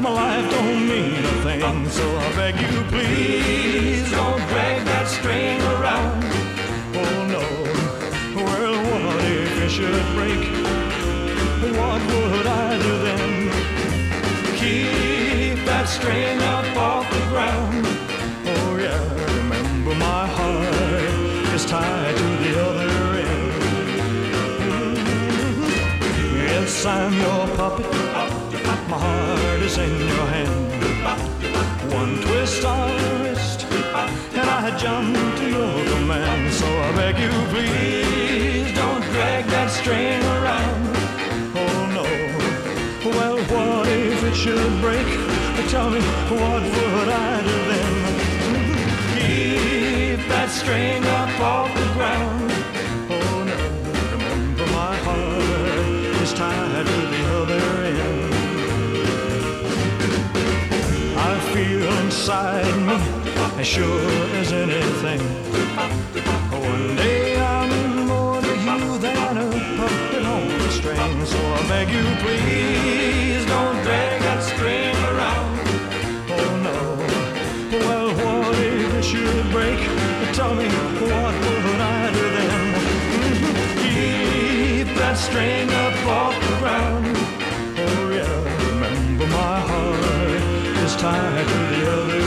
my life don't mean a thing. Um, so I beg you, please don't drag that string around. Oh no, well, what if it should break? What would I do then? Keep that string up off the ground. Oh yeah, remember my heart is tied to the other end. Yes, I'm your puppet. In your hand. One twist of the wrist, and I jump to your command. So I beg you, please don't drag that string around. Oh no. Well, what if it should break? Tell me, what would I do then? Keep that string up feel inside me as sure as anything. One day I'm more to you than a puppet on a string. So I beg you, please don't drag that string around. Oh no. Well, what if it should break? Tell me, what would I do then? Keep that string up off the ground. side of the other.